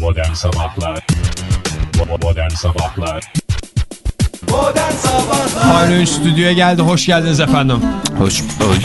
Modern Sabahlar Modern Sabahlar Modern Sabahlar Fahri stüdyoya geldi. Hoş geldiniz efendim. Hoş, hoş.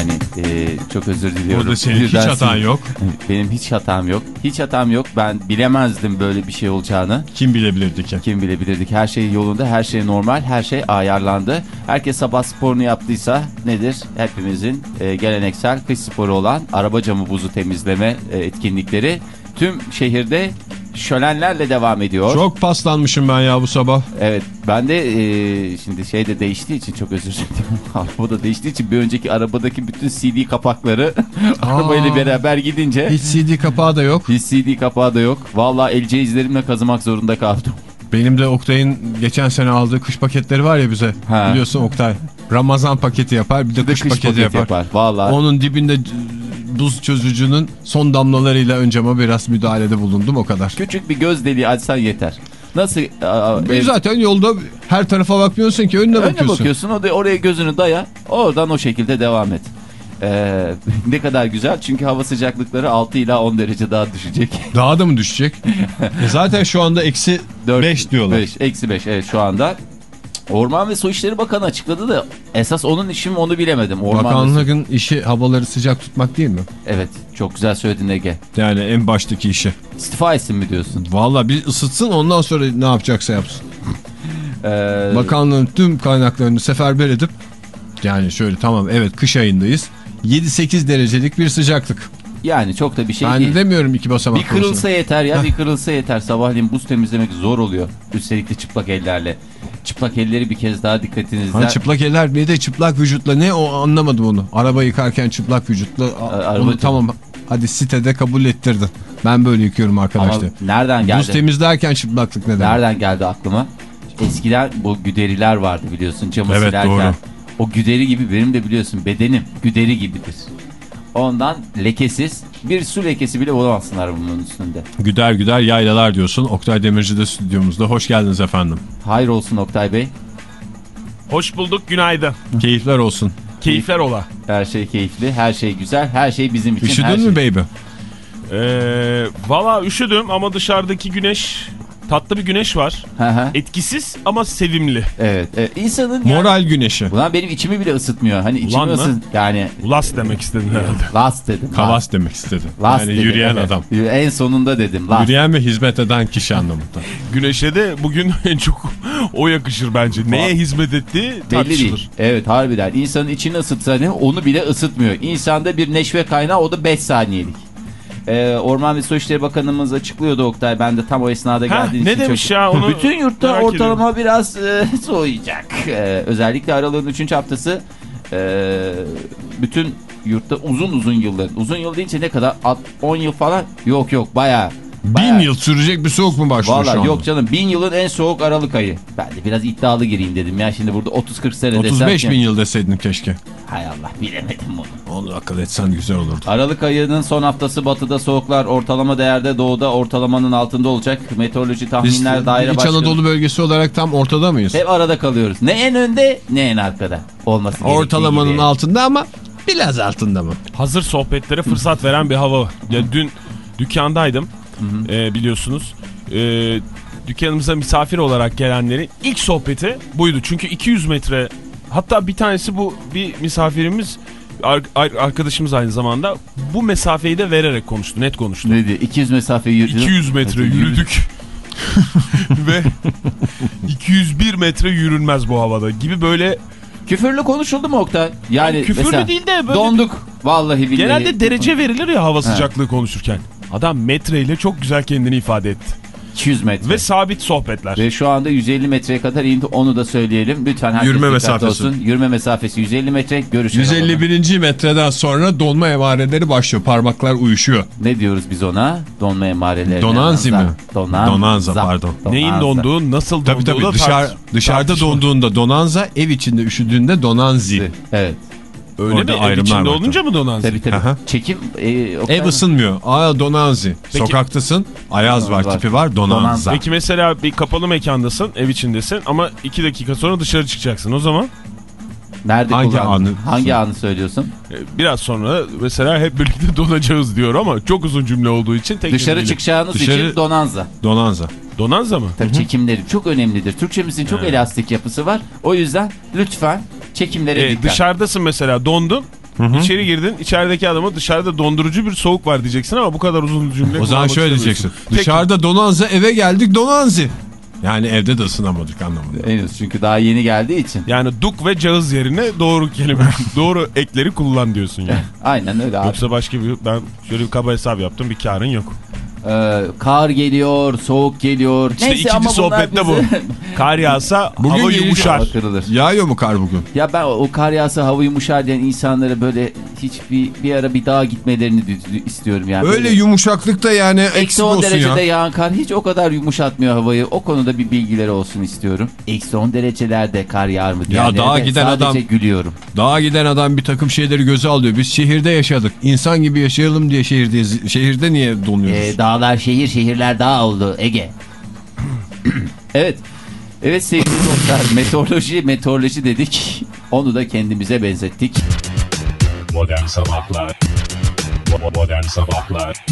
Yani e, çok özür diliyorum. Burada senin hiç Birden hatan sin- yok. Benim hiç hatam yok. Hiç hatam yok. Ben bilemezdim böyle bir şey olacağını. Kim bilebilirdi ki? Kim bilebilirdik. Her şey yolunda, her şey normal, her şey ayarlandı. Herkes sabah sporunu yaptıysa nedir? Hepimizin e, geleneksel kış sporu olan araba camı buzu temizleme e, etkinlikleri tüm şehirde şölenlerle devam ediyor. Çok paslanmışım ben ya bu sabah. Evet ben de e, şimdi şey de değiştiği için çok özür dilerim. Araba da değiştiği için bir önceki arabadaki bütün CD kapakları arabayla beraber gidince Hiç CD kapağı da yok. hiç CD kapağı da yok. Vallahi el cihazlarımla kazımak zorunda kaldım. Benim de Oktay'ın geçen sene aldığı kış paketleri var ya bize. Ha. Biliyorsun Oktay. Ramazan paketi yapar bir de kış, Kış paketi, paketi yapar. yapar. Vallahi Onun dibinde buz çözücünün son damlalarıyla ön cama biraz müdahalede bulundum o kadar. küçük bir göz deliği açsan yeter. Nasıl? Aa, E zaten yolda her tarafa bakmıyorsun ki önüne, önüne bakıyorsun. bakıyorsun. o da oraya gözünü daya. Oradan o şekilde devam et. Ee, ne kadar güzel çünkü hava sıcaklıkları 6 ila 10 derece daha düşecek. Daha da mı düşecek? e zaten şu anda eksi Dört- 5 diyorlar. beş, eksi 5 evet şu anda. Orman ve Su İşleri Bakanı açıkladı da esas onun işi mi onu bilemedim. Orman ve Bakanlığın işi havaları sıcak tutmak değil mi? Evet çok güzel söyledin Ege. Yani en baştaki işi. İstifa etsin mi diyorsun? Valla bir ısıtsın ondan sonra ne yapacaksa yapsın. Ee, Bakanlığın tüm kaynaklarını seferber edip yani şöyle tamam evet kış ayındayız. 7-8 derecelik bir sıcaklık. yani çok da bir şey ben değil. de demiyorum iki basamak Bir kırılsa yeter ya bir kırılsa yeter. Sabahleyin buz temizlemek zor oluyor. Üstelik de çıplak ellerle. Çıplak elleri bir kez daha dikkatinizden. Hani çıplak eller bir de çıplak vücutla ne o anlamadım onu. Araba yıkarken çıplak vücutla araba- onu tamam hadi sitede kabul ettirdin. Ben böyle yıkıyorum Ama arkadaşlar. nereden geldi? Buz temizlerken çıplaklık neden? Nereden geldi aklıma? Eskiden bu güderiler vardı biliyorsun camı Evet, silerken. doğru. O güderi gibi benim de biliyorsun bedenim güderi gibidir. Ondan lekesiz bir su lekesi bile bulamazsın arabanın üstünde. Güder güder yaylalar diyorsun. Oktay Demirci de stüdyomuzda. Hoş geldiniz efendim. Hayır olsun Oktay Bey. Hoş bulduk günaydın. Keyifler olsun. Keyifler ola. Her şey keyifli, her şey güzel, her şey bizim için. Üşüdün şey... mü baby? Ee, Valla üşüdüm ama dışarıdaki güneş tatlı bir güneş var. Hı hı. Etkisiz ama sevimli. evet, evet. İnsanın yani... Moral güneşi. Ulan benim içimi bile ısıtmıyor. Hani içimi Ulan ısıt... Yani Ulas demek istedin herhalde. last dedim. Kavas demek istedi. Last yani dedim, yürüyen evet. adam. En sonunda dedim. Last. Yürüyen ve hizmet eden kişi anlamında. Güneşe de bugün en çok o yakışır bence. Neye hizmet ettiği Belli tartışılır. değil. Evet harbiden. İnsanın içini ısıtsa ne onu bile ısıtmıyor. İnsanda bir neşve kaynağı o da 5 saniyelik. Ee, Orman ve Su İşleri Bakanımız açıklıyordu Oktay. Ben de tam o esnada ne için demiş çok... ya onu Bütün yurtta ortalama biraz e, soğuyacak. Ee, özellikle aralığın 3. haftası e, bütün yurtta uzun uzun yılların. Uzun yıl deyince ne kadar? At- 10 yıl falan? Yok yok bayağı. Bin yıl sürecek bir soğuk mu başlıyor şu Valla anda? yok canım bin yılın en soğuk Aralık ayı. Ben de biraz iddialı gireyim dedim ya şimdi burada 30-40 sene 35 desem bin yıl deseydin keşke. Hay Allah bilemedim bunu. Onu akıl etsen güzel olurdu. Aralık ayının son haftası batıda soğuklar ortalama değerde doğuda ortalamanın altında olacak. Meteoroloji Biz tahminler daire İç başkanı. Anadolu bölgesi olarak tam ortada mıyız? Hep arada kalıyoruz. Ne en önde ne en arkada. Olması Ortalamanın gibi. altında ama biraz altında mı? Hazır sohbetlere fırsat veren bir hava. Ya dün dükkandaydım e, biliyorsunuz. E, dükkanımıza misafir olarak gelenlerin ilk sohbeti buydu. Çünkü 200 metre hatta bir tanesi bu bir misafirimiz ar- ar- arkadaşımız aynı zamanda bu mesafeyi de vererek konuştu. Net konuştu. Ne diyor? 200 mesafe yürüdü. 200 metre yürüdük. Ve 201 metre yürünmez bu havada gibi böyle Küfürlü konuşuldu mu Oktay? Yani küfürlü mesela değil de böyle Donduk. Vallahi billahi. genelde derece verilir ya hava sıcaklığı konuşurken. Adam metreyle çok güzel kendini ifade etti. 200 metre. Ve sabit sohbetler. Ve şu anda 150 metreye kadar indi onu da söyleyelim. Lütfen herkes Yürüme mesafesi. olsun. Yürüme mesafesi 150 metre. Görüşelim. 151. metreden sonra donma emareleri başlıyor. Parmaklar uyuşuyor. Ne diyoruz biz ona? Donma emareleri. Donanzi mi? Donanza. Donanza, pardon. Neyin donduğu, nasıl Tabii donduğu tabii da dışarı, tart- dışarıda donduğunda donanza, ev içinde üşüdüğünde donanzi. Evet. Öyle Orada mi? Ev içinde olunca mı donanzi? Tabii tabii. Aha. Çekim. E, Oktay Ev mı? ısınmıyor. Aa donanzi. Peki- Sokaktasın. Ayaz var, Var. tipi var. Donanza. Peki mesela bir kapalı mekandasın, ev içindesin ama iki dakika sonra dışarı çıkacaksın. O zaman Nerede Hangi kullandın? anı? Hangi anı söylüyorsun? E, Biraz sonra mesela hep birlikte donacağız diyor ama çok uzun cümle olduğu için tek Dışarı cümleyle. çıkacağınız Dışarı- için donanza. Donanza. Donanza mı? Tabii çekimleri çok önemlidir. Türkçemizin çok elastik yapısı var. O yüzden lütfen çekimlere E, dikkat. dışarıdasın mesela dondun. İçeri girdin. içerideki adama dışarıda dondurucu bir soğuk var diyeceksin ama bu kadar uzun cümle O zaman şöyle diyeceksin. Peki. Dışarıda donanza eve geldik donanzi. Yani evde de ısınamadık anlamında. Henüz çünkü daha yeni geldiği için. Yani duk ve cağız yerine doğru kelime, doğru ekleri kullan diyorsun yani. Aynen öyle abi. Yoksa başka bir ben şöyle bir kaba hesap yaptım bir karın yok. Ee, kar geliyor, soğuk geliyor. İşte Neyse ikinci sohbette bu. bize- Kar yağsa Bugün hava yumuşar. Kırılır. Yağıyor mu kar bugün? Ya ben o kar yağsa hava yumuşar diyen insanlara böyle hiç bir, ara bir daha gitmelerini istiyorum yani. Öyle Böyle yumuşaklıkta yani Eksi eksik 10 olsun derecede ya. yağan kar hiç o kadar yumuşatmıyor havayı. O konuda bir bilgileri olsun istiyorum. Eksi 10 derecelerde kar yağar mı daha de giden sadece adam- gülüyorum. Dağa giden adam bir takım şeyleri göze alıyor. Biz şehirde yaşadık. İnsan gibi yaşayalım diye şehirdeyiz. Şehirde niye donuyoruz? Ee, dağlar şehir şehirler dağ oldu Ege. evet. Evet sevgili dostlar meteoroloji meteoroloji dedik. Onu da kendimize benzettik. Modern Sabahlar Modern Sabahlar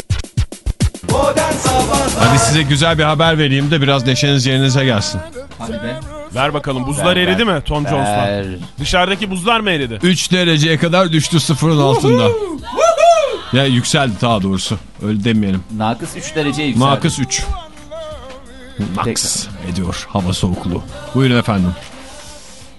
Modern Sabahlar Hadi size güzel bir haber vereyim de biraz neşeniz yerinize gelsin. Hadi be. Ver bakalım buzlar Ver, eridi ver. mi Tom Jones'la? Dışarıdaki buzlar mı eridi? 3 dereceye kadar düştü sıfırın altında. Ya yükseldi daha doğrusu. Öyle demeyelim. Nakıs 3 derece yükseldi. Nakıs 3. Naks ediyor hava soğukluğu. Buyurun efendim.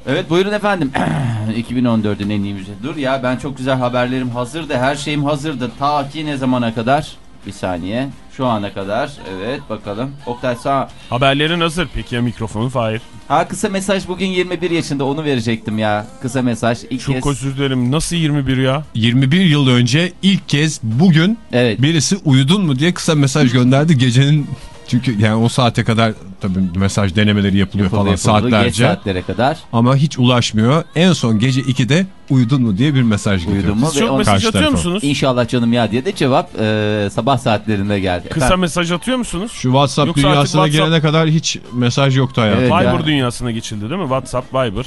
Evet buyurun efendim. 2014'ün en iyi müziği. Dur ya ben çok güzel haberlerim hazırdı. Her şeyim hazırdı. Ta ki ne zamana kadar? Bir saniye. Şu ana kadar. Evet bakalım. Oktay sağ. Haberlerin hazır. Peki ya mikrofonu Fahir? Ha kısa mesaj bugün 21 yaşında onu verecektim ya. Kısa mesaj. İlk Çok kez. özür dilerim. Nasıl 21 ya? 21 yıl önce ilk kez bugün Evet. birisi uyudun mu diye kısa mesaj gönderdi gecenin çünkü yani o saate kadar tabii mesaj denemeleri yapılıyor Yapıldı, falan yapıldı. Geç saatlerce saatlere kadar. ama hiç ulaşmıyor. En son gece 2'de uyudun mu diye bir mesaj geliyor. Uyudun mu? Siz çok mesaj atıyor tarafa. musunuz? İnşallah canım ya diye de cevap e, sabah saatlerinde geldi. Kısa Efendim, mesaj atıyor musunuz? Şu WhatsApp Yoksa dünyasına WhatsApp- gelene kadar hiç mesaj yoktu hayatım. Evet. Viber ya. dünyasına geçildi değil mi? WhatsApp, Viber.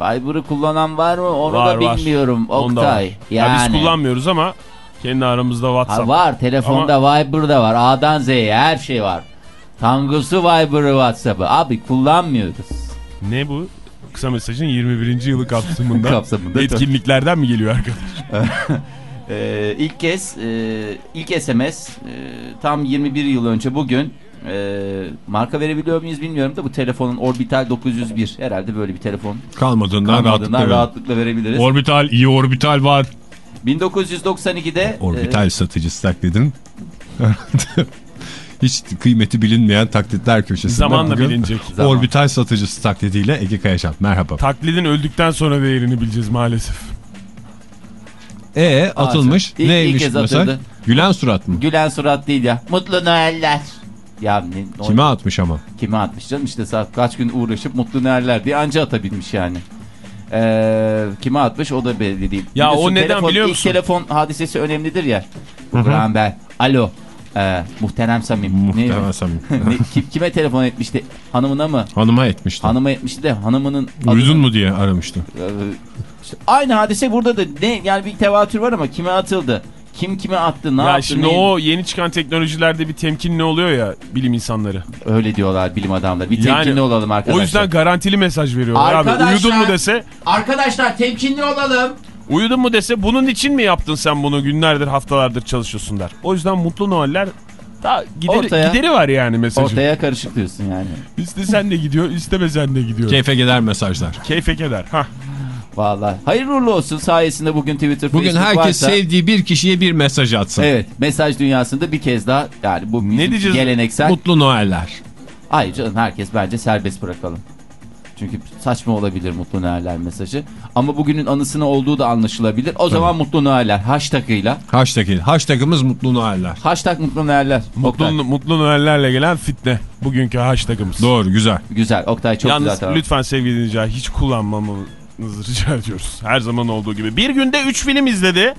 Viber'ı kullanan var mı? Onu Var, da bilmiyorum. Var. Oktay. Ya Yani. biz kullanmıyoruz ama kendi aramızda Ha, WhatsApp. var. Telefonda Viber'da var. A'dan Z'ye her şey var. Tangosu Viber'ı WhatsApp'ı. Abi kullanmıyoruz. Ne bu? Kısa mesajın 21. yılı kapsamında, Kapsamında, etkinliklerden mi geliyor arkadaş? Ee, ilk kez e, ilk SMS e, tam 21 yıl önce bugün e, marka verebiliyor muyuz bilmiyorum da bu telefonun Orbital 901 herhalde böyle bir telefon Kalmadığından, kalmadığından rahatlıkla rahatlıkla, verebiliriz. Orbital, iyi orbital var. 1992'de Orbital satıcısı taklidin. Hiç kıymeti bilinmeyen taklitler köşesinde. Zamanla bilinecek. Zaman. Orbital satıcısı taklidiyle Ege Kayaşan. Merhaba. Taklidin öldükten sonra değerini bileceğiz maalesef. E atılmış. İlk- Neymiş ilk kez mesela? atıldı. Gülen surat mı? Gülen surat değil ya. Mutlu Noeller. Ya ne, Kime atmış ama? Kime atmış canım işte saat kaç gün uğraşıp mutlu neler diye anca atabilmiş yani. Ee, kime atmış o da belli değil. Ya Biliyorsun, o neden telefon, biliyor ilk musun? telefon hadisesi önemlidir ya. Graham Bell. Alo. Ee, muhterem Samim. Ne, ne- kim- kime telefon etmişti? Hanımına mı? Hanıma etmişti. Hanıma etmişti de hanımının... Uyudun adını- mu diye aramıştı. Ee, işte aynı hadise burada da ne yani bir tevatür var ama kime atıldı? Kim kime attı? Ne ya yaptı? şimdi o yeni çıkan teknolojilerde bir temkinli oluyor ya bilim insanları. Öyle diyorlar bilim adamları. Bir Yani temkinli olalım arkadaşlar. O yüzden garantili mesaj veriyorlar abi. Arkadaşlar- Uyudun mu dese, Arkadaşlar temkinli olalım. Uyudun mu dese bunun için mi yaptın sen bunu günlerdir haftalardır çalışıyorsun der. O yüzden mutlu Noeller daha gideri, Ortaya- gideri var yani mesajın. Ortaya karışık diyorsun yani. İstesen de gidiyor, istemesen de gidiyor. Keyfe gider mesajlar. Keyfe keder. Hah. Vallahi. Hayırlı uğurlu olsun sayesinde bugün Twitter, Bugün Facebook herkes varsa... sevdiği bir kişiye bir mesaj atsın. Evet mesaj dünyasında bir kez daha yani bu diyeceğiz? geleneksel. Mutlu Noeller. Hayır canım herkes bence serbest bırakalım. Çünkü saçma olabilir Mutlu Noeller mesajı. Ama bugünün anısına olduğu da anlaşılabilir. O zaman Mutlu Noeller hashtagıyla. Hashtag. Hashtagımız Mutlu Noeller. Hashtag Mutlu Noeller. Mutlu, Oktay. mutlu Noellerle gelen fitne. Bugünkü hashtagımız. Doğru güzel. Güzel. Oktay çok Yalnız güzel. Tamam. lütfen sevgili dinleyiciler hiç kullanmamanızı rica ediyoruz. Her zaman olduğu gibi. Bir günde 3 film izledi.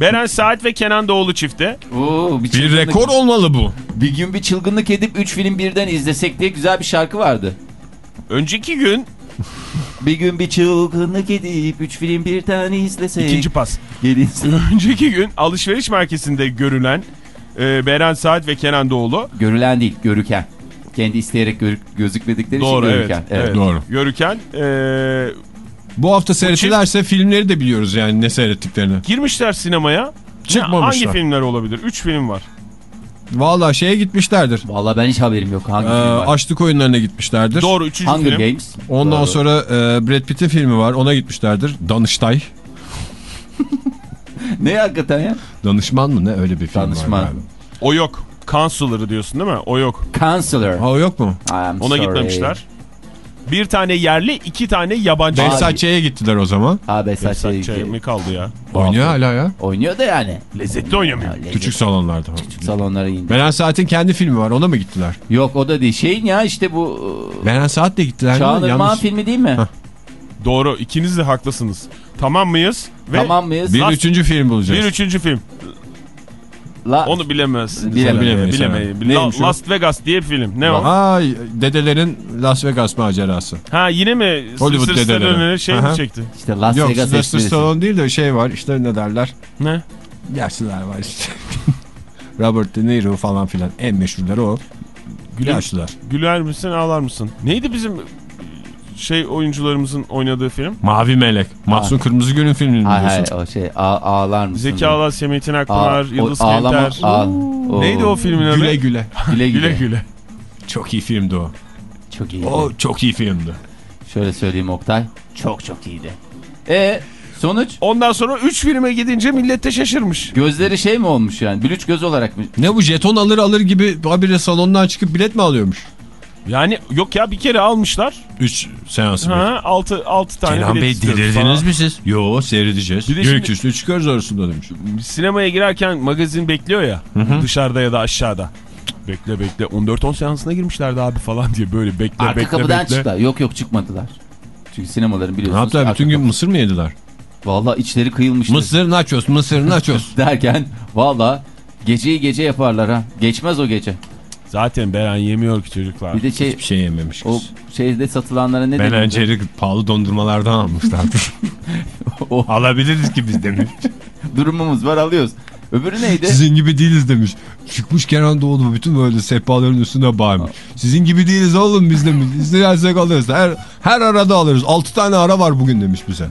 Beren Saat ve Kenan Doğulu çifti. Oo, bir, Bir rekor olmalı bu. Bir gün bir çılgınlık edip 3 film birden izlesek diye güzel bir şarkı vardı. Önceki gün Bir gün bir çılgınlık edip üç film bir tane izlesek. İkinci pas. Gelin. Önceki gün alışveriş merkezinde görülen e, Beren Saat ve Kenan Doğulu. Görülen değil, görüken. Kendi isteyerek gör- gözükmedikleri Doğru için evet, görüken. evet. Doğru. Görüken e, Bu hafta seyrettilerse filmleri de biliyoruz yani ne seyrettiklerini. girmişler sinemaya. Çıkmamışlar. Hangi filmler olabilir? Üç film var. Valla şeye gitmişlerdir. Vallahi ben hiç haberim yok. Hangi Ee, açlık oyunlarına gitmişlerdir. Doğru üçüncü Hunger film. Games. Ondan Doğru. sonra e, Brad Pitt'in filmi var. Ona gitmişlerdir. Danıştay. Ne hakikaten ya? Danışman mı ne öyle bir film Danışman. var galiba. O yok. Counselor'ı diyorsun değil mi? O yok. Counselor. Ha o yok mu? I'm Ona sorry. gitmemişler. Bir tane yerli, iki tane yabancı. Behzatçı'ya gittiler o zaman. Ha Behzatçı'ya mi kaldı ya? Oynuyor hala ya. Oynuyor da yani. Lezzetli oynamıyor. Öyle Küçük salonlarda. Küçük salonlara indi. Beren Saat'in kendi filmi var. Ona mı gittiler? Yok o da değil. Şeyin ya işte bu Beren Saat de gittiler. Çağan Irmak'ın Yalnız filmi değil mi? Doğru. ikiniz de haklısınız. Tamam mıyız? Ve Tamam mıyız? bir Last- üçüncü film bulacağız. bir üçüncü film. La... Onu bilemez. Bilemem. Bilemeyiz, Bilemeyiz. evet. La-? Las Vegas diye bir film. Ne o? Ay dedelerin Las Vegas macerası. Ha yine mi? Hollywood Sylvester dedeleri. Şey mi çekti? İşte Las Yok Vegas Sylvester esprisi. Stallone değil de şey var işte ne derler. Ne? Yaşlılar var işte. Robert De Niro falan filan. En meşhurları o. Güler, Yaşlılar. güler misin ağlar mısın? Neydi bizim şey oyuncularımızın oynadığı film? Mavi Melek. Mahsun Kırmızıgül'ün filmini Hayır hayır biliyorsun. o şey ağ, ağlar mısın? Zeki Alasya, Metin Ağ- Akpınar, o Yıldız ağlama- Kenter. ağ- Neydi o filmin adı? Güle güle. Güle güle. Güle güle. Çok iyi filmdi o. Çok iyiydi. O çok iyi filmdi. Şöyle söyleyeyim Oktay. Çok çok iyiydi. E sonuç? Ondan sonra 3 filme gidince millet de şaşırmış. Gözleri şey mi olmuş yani? Bülüç göz olarak mı? Ne bu jeton alır alır gibi habire salondan çıkıp bilet mi alıyormuş? Yani yok ya bir kere almışlar. 3 seansı. Ha 6 6 tane Kenan Bey delirdiniz falan. mi siz? Yo seyredeceğiz. Bir de Gerekirse çıkarız arasında demiş. Sinemaya girerken magazin bekliyor ya dışarıda ya da aşağıda. Bekle bekle 14-10 seansına girmişlerdi abi falan diye böyle bekle Arka bekle kapıdan bekle. çıktılar. Yok yok çıkmadılar. Çünkü sinemaların Ne biliyorsunuz. yaptılar? arka Bütün gün kapı- mısır mı yediler? Valla içleri kıyılmıştı. Mısır nachos, mısır nachos. Derken valla geceyi gece yaparlar ha. Geçmez o gece. Zaten Beren yemiyor ki çocuklar. Bir de şey Hiçbir şey yememiş o şeyde satılanlara ne Ben denir? Encer'i pahalı dondurmalardan almışlardır. O Alabiliriz ki biz demiş. durumumuz var alıyoruz. Öbürü neydi? Sizin gibi değiliz demiş. Çıkmış Kenan Doğulu bütün böyle sehpaların üstüne bağırmış. Sizin gibi değiliz oğlum biz demiş. İstersek alırız. Her, her arada alırız. 6 tane ara var bugün demiş bize.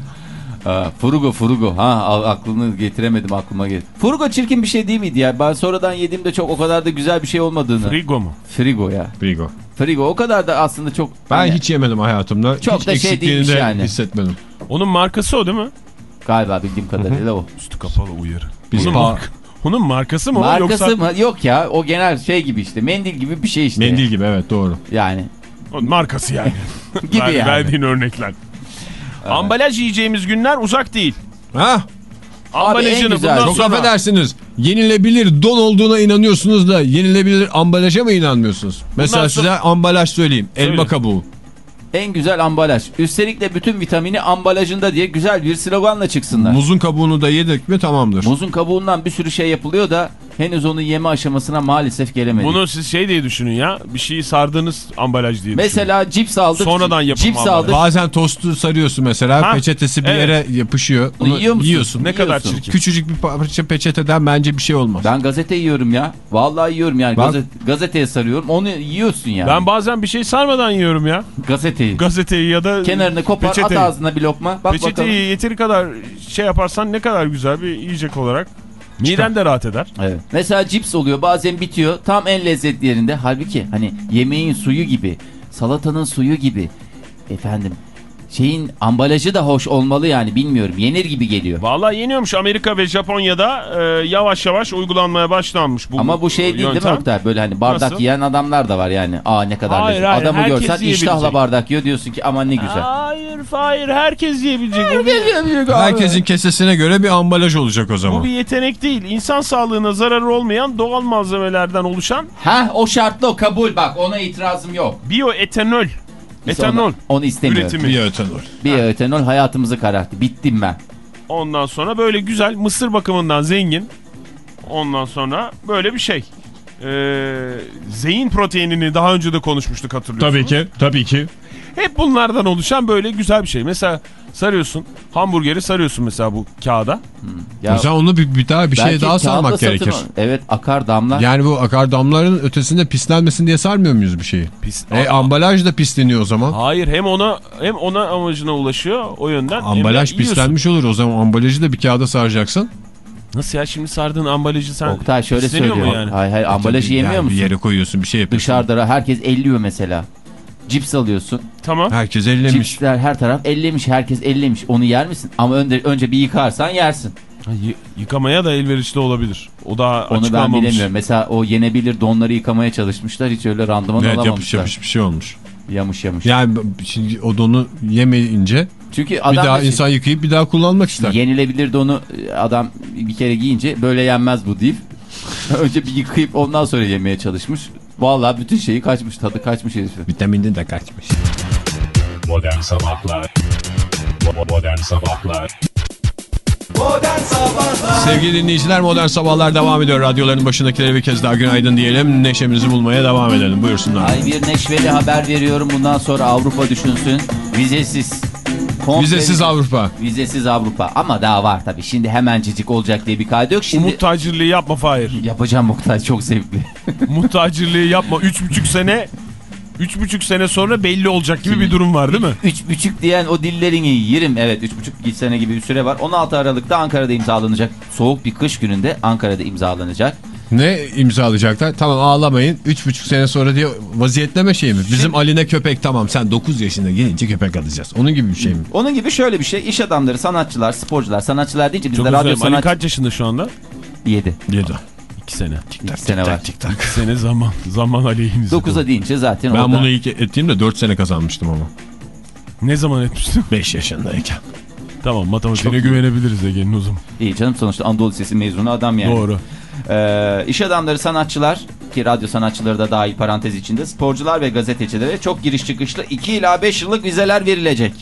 Ha, Furugo Furugo. Ha aklını getiremedim aklıma gel. Furugo çirkin bir şey değil miydi ya? Ben sonradan yediğimde çok o kadar da güzel bir şey olmadığını. Frigo mu? Frigo ya. Brigo. Frigo o kadar da aslında çok... Ben hani- hiç yemedim hayatımda. Çok hiç da şey değilmiş de yani. hissetmedim. Onun markası o değil mi? Galiba bildiğim kadarıyla o. Üstü kapalı uyarı. Biz Onun, pa- mark- onun markası mı o Markası yoksa? mı? Yok ya o genel şey gibi işte. Mendil gibi bir şey işte. Mendil gibi evet doğru. Yani. O markası yani. Gibi Ver- yani. Verdiğin örnekler. Ambalaj yiyeceğimiz günler uzak değil. Ha? en Ambalajını güzel. bundan Çok sonra... affedersiniz. Yenilebilir don olduğuna inanıyorsunuz da yenilebilir ambalaja mı inanmıyorsunuz? Mesela size ambalaj söyleyeyim. Elma Söyle. kabuğu. En güzel ambalaj. Üstelik de bütün vitamini ambalajında diye güzel bir sloganla çıksınlar. Muzun kabuğunu da yedik mi tamamdır. Muzun kabuğundan bir sürü şey yapılıyor da henüz onu yeme aşamasına maalesef gelemedik. Bunu siz şey diye düşünün ya. Bir şeyi sardığınız ambalaj diye düşünün. Mesela cips aldık. Sonradan yapım Cips ambalaj. aldık. Bazen tostu sarıyorsun mesela Ha, peçetesi bir evet. yere yapışıyor. Onu Yiyor musun? yiyorsun. Ne kadar Yiyorsun. çirkin. Küçücük bir parça peçeteden bence bir şey olmaz. Ben gazete yiyorum ya. Vallahi yiyorum yani. Bak. Gazete, gazeteye sarıyorum. Onu yiyorsun yani. Ben bazen bir şey sarmadan yiyorum ya. Gazeteyi. Gazeteyi ya da Kenarını kopar peçeteyi. at ağzına bir lokma. Bak Peçeteyi bakalım. yeteri kadar şey yaparsan ne kadar güzel bir yiyecek olarak. Miden de rahat eder. Evet. Mesela cips oluyor bazen bitiyor tam en lezzetli yerinde. Halbuki hani yemeğin suyu gibi salatanın suyu gibi efendim şeyin ambalajı da hoş olmalı yani bilmiyorum yenir gibi geliyor. Vallahi yeniyormuş Amerika ve Japonya'da e, yavaş yavaş uygulanmaya başlanmış bu Ama bu şey değil değil mi yöntem. Oktay? Böyle hani bardak Nasıl? yiyen adamlar da var yani. Aa ne kadar Hayır, lezzetli. hayır, Adamı herkes görsen yiyebilecek. iştahla bardak yiyor diyorsun ki aman ne güzel. Hayır hayır herkes yiyebilecek. Bu bir- Herkesin kesesine göre bir ambalaj olacak o zaman. Bu bir yetenek değil. İnsan sağlığına zararı olmayan doğal malzemelerden oluşan Ha o şartlı o kabul bak ona itirazım yok. biyoetanol. Biz Etanol Onu, onu istemiyorum. üretimi. Biyoetanol. Biyoetanol hayatımızı kararttı. Bittim ben. Ondan sonra böyle güzel mısır bakımından zengin. Ondan sonra böyle bir şey. Ee, zeyin proteinini daha önce de konuşmuştuk hatırlıyorsunuz. Tabii ki, tabii ki. Hep bunlardan oluşan böyle güzel bir şey. Mesela sarıyorsun hamburgeri sarıyorsun mesela bu kağıda. Ya, O zaman onu bir, bir daha bir şey daha sarmak gerekir. al- Evet akar damla. Yani bu akardamların ötesinde pislenmesin diye sarmıyor muyuz bir şeyi? Pis. E ambalaj da pisleniyor o zaman. Hayır hem ona hem ona amacına ulaşıyor o yönden. Ambalaj yiyorsun. pislenmiş olur o zaman ambalajı da bir kağıda saracaksın. Nasıl ya şimdi sardığın ambalajı sen Oktay şöyle söylüyor. mu yani? Hayır hayır ambalajı Tabii, yemiyor yani musun? Bir yere koyuyorsun bir şey yapıyorsun. Dışarıda herkes elliyor mesela. Cips alıyorsun. Tamam. Herkes ellemiş. Cipsler her taraf ellemiş. Herkes ellemiş. Onu yer misin? Ama önce, önce bir yıkarsan yersin. Ha, y- Yıkamaya da elverişli olabilir. O daha Onu ben bilemiyorum. Mesela o yenebilir donları yıkamaya çalışmışlar. Hiç öyle randıman Evet yapış alamamışlar. yapış bir şey olmuş. Yamış yamış. Yani şimdi o donu yemeyince Çünkü adam bir daha da şey- insan yıkayıp bir daha kullanmak ister. yenilebilir donu e, adam bir kere giyince böyle yenmez bu deyip önce bir yıkayıp ondan sonra yemeye çalışmış. Vallahi bütün şeyi kaçmış. Tadı kaçmış herifin. Vitamini de kaçmış. Modern Sabahlar Modern Sabahlar Modern Sabahlar Sevgili dinleyiciler modern sabahlar devam ediyor. Radyoların başındakilere bir kez daha günaydın diyelim. Neşemizi bulmaya devam edelim. Buyursunlar. Ay bir neşveli haber veriyorum. Bundan sonra Avrupa düşünsün. Vizesiz. Komple Vizesiz vize- Avrupa. Vizesiz Avrupa. Ama daha var tabii. Şimdi hemencecik olacak diye bir kaydı yok. Şimdi Umut tacirliği yapma Fahir. yapacağım Oktay çok zevkli. Umut tacirliği yapma. Üç buçuk sene üç buçuk sene sonra belli olacak gibi bir durum var değil mi? Üç buçuk diyen o dillerini yerim. Evet üç buçuk sene gibi bir süre var. 16 Aralık'ta Ankara'da imzalanacak. Soğuk bir kış gününde Ankara'da imzalanacak. Ne imzalayacaklar? Tamam ağlamayın. 3,5 sene sonra diye vaziyetleme şey mi? Bizim Aline köpek tamam sen 9 yaşında gelince köpek alacağız. Onun gibi bir şey mi? Onun gibi şöyle bir şey. iş adamları, sanatçılar, sporcular. Sanatçılar deyince Çok bizde radyo dilerim. Ali kaç yaşında şu anda? 7. 7. İki sene. İki sene var. İki sene zaman. Zaman aleyhinize. 9'a deyince zaten Ben orada... bunu ilk ettiğimde 4 sene kazanmıştım ama. Ne zaman etmiştin? 5 yaşındayken. Tamam matematiğine Çok- güvenebiliriz Ege'nin o zaman. İyi canım sonuçta Anadolu Lisesi mezunu adam yani. Doğru. Ee, iş adamları, sanatçılar ki radyo sanatçıları da dahil parantez içinde sporcular ve gazetecilere çok giriş çıkışlı 2 ila 5 yıllık vizeler verilecek.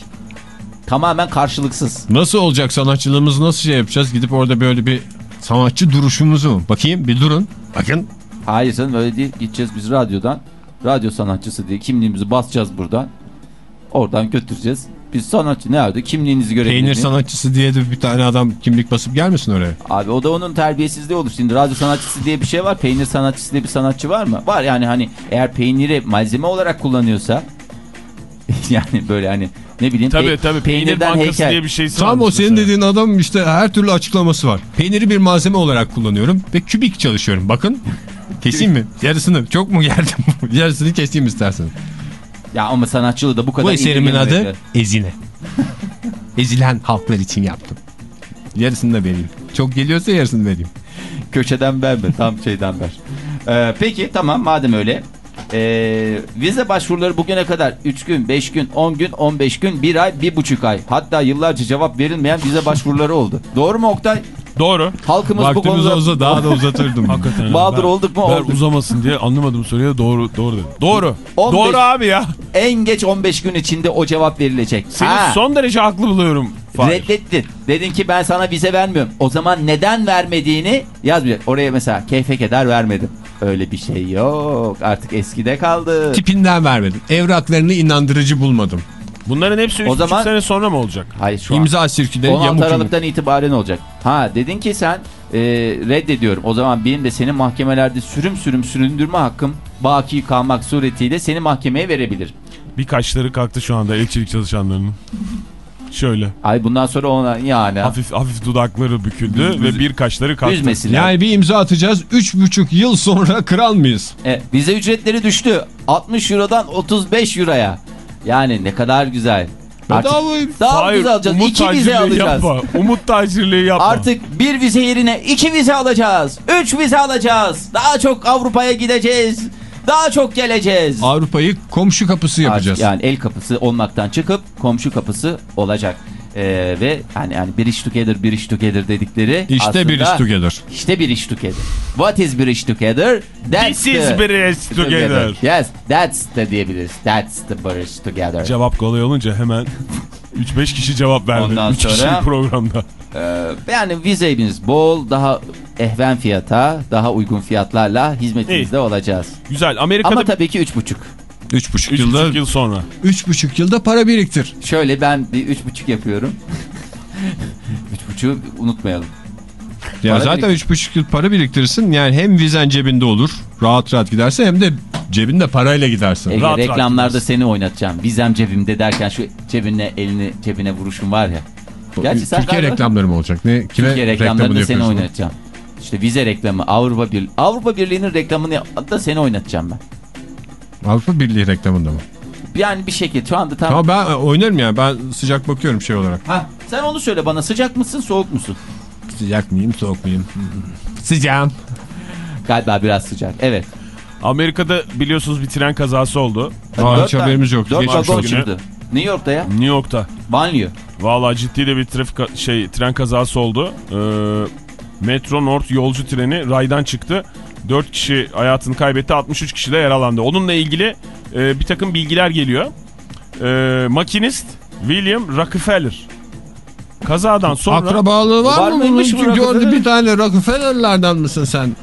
Tamamen karşılıksız. Nasıl olacak sanatçılığımızı nasıl şey yapacağız? Gidip orada böyle bir sanatçı duruşumuzu mu? Bakayım bir durun. Bakın. Hayır canım öyle değil. Gideceğiz biz radyodan. Radyo sanatçısı diye kimliğimizi basacağız buradan. Oradan götüreceğiz. Biz sanatçı nerede? Kimliğinizi görebilir Peynir sanatçısı diye de bir tane adam kimlik basıp gelmesin oraya. Abi o da onun terbiyesizliği olur. Şimdi radyo sanatçısı diye bir şey var. Peynir sanatçısı diye bir sanatçı var mı? Var yani hani eğer peyniri malzeme olarak kullanıyorsa yani böyle hani ne bileyim Tabii pe- tabii. Peynir bankası diye bir şey Tam o senin dediğin adam işte her türlü açıklaması var. Peyniri bir malzeme olarak kullanıyorum ve kübik çalışıyorum. Bakın keseyim mi? Yarısını çok mu gerdim? Yarısını keseyim istersen. Ya ama sanatçılığı da bu kadar Bu eserimin adı. Ezine. Ezilen halklar için yaptım. Yarısını da vereyim. Çok geliyorsa yarısını vereyim. Köşeden verme tam şeyden ver. Ee, peki tamam madem öyle. Ee, vize başvuruları bugüne kadar 3 gün, 5 gün, 10 gün, 15 gün, 1 ay, 1,5 ay. Hatta yıllarca cevap verilmeyen vize başvuruları oldu. Doğru mu Oktay? Doğru. Halkımız bu Vaktimiz konuda olsa daha da uzatırdım. Hakikaten. Mağdur Ben- olduk mu? Ben Olduk. uzamasın diye anlamadım soruyu doğru doğru dedim. Doğru. 15 Doğru abi ya. en geç 15 gün içinde o cevap verilecek. Seni Ha, son derece haklı buluyorum. Fahir. reddettin. Dedin ki ben sana vize vermiyorum. O zaman neden vermediğini yaz bir. Oraya mesela keyfe keder vermedim. Öyle bir şey yok. Artık eskide kaldı. Tipinden vermedim. Evraklarını inandırıcı bulmadım. Bunların hepsi O 3,5 zaman- sene sonra mı olacak? Hayır şu an. İmza sirküleri 16 yamuk yumuk. Aralık'tan itibaren olacak. Ha dedin ki sen e, reddediyorum. O zaman benim de senin mahkemelerde sürüm sürüm süründürme hakkım baki kalmak suretiyle seni mahkemeye verebilirim. Birkaçları kalktı şu anda elektrik çalışanlarının. Şöyle. Ay bundan sonra ona yani Hafif hafif dudakları büküldü ve bir kaşları kalktı. üzmesinler. Yani bir imza atacağız. Üç buçuk yıl sonra kral mıyız? E, vize ücretleri düştü. 60 Euro'dan 35 Euro'ya. Yani ne kadar güzel. Artık Bedava. daha Hayır, ucuz alacağız. umut İki vize tacirliği alacağız. Yapma. Umut tacirliği yapma. Artık bir vize yerine iki vize alacağız. Üç vize alacağız. Daha çok Avrupa'ya gideceğiz. Daha çok geleceğiz. Avrupa'yı komşu kapısı yapacağız. Artık yani el kapısı olmaktan çıkıp komşu kapısı olacak. Ee, ve hani yani bir iş together bir iş together dedikleri İşte aslında bir iş together. işte bir iş together. What is bir iş together? That's This is the- bir iş together. Yes, that's the diyebiliriz. That's the bir iş together. Cevap kolay olunca hemen 3-5 kişi cevap verdi. Ondan 3 kişi sonra- programda. Ee, yani vizemiz bol, daha ehven fiyata, daha uygun fiyatlarla hizmetinizde olacağız. Güzel. Amerika'da Ama tabii ki üç buçuk. Üç buçuk Üç yılda, buçuk yıl sonra. üç buçuk yılda para biriktir. Şöyle ben bir üç buçuk yapıyorum. üç buçuğu unutmayalım. Ya Para zaten üç buçuk yıl para biriktirirsin. Yani hem vizen cebinde olur. Rahat rahat gidersin hem de cebinde parayla gidersin. Ege, rahat reklamlarda gidersin. seni oynatacağım. Vizem cebimde derken şu cebine elini cebine vuruşun var ya. Gerçi sen Türkiye galiba- reklamları mı olacak? Ne? Kime Türkiye reklamını reklamlarında seni oynatacağım. İşte vize reklamı Avrupa Birliği. Avrupa Birliği'nin reklamını da seni oynatacağım ben. Avrupa Birliği reklamında mı? Yani bir şekilde şu anda tam... Ama ben oynarım ya. Ben sıcak bakıyorum şey olarak. Ha, sen onu söyle bana sıcak mısın soğuk musun? Sıcak mıyım soğuk muyum? Sıcağım. Galiba biraz sıcak. Evet. Amerika'da biliyorsunuz bir tren kazası oldu. Aa, hiç haberimiz yoktu. Dört Geçmiş vagon olsun. çıktı. New York'ta ya. New York'ta. Banlieue. Vallahi ciddi de bir trafik şey tren kazası oldu. Ee, Metro North yolcu treni raydan çıktı. 4 kişi hayatını kaybetti, 63 kişi de yaralandı. Onunla ilgili e, bir takım bilgiler geliyor. Ee, makinist William Rockefeller. Kazadan sonra Akrabalığı var, Var mı? mıymış bunun? bu Çünkü orada bir tane Rockefeller'lardan mısın sen?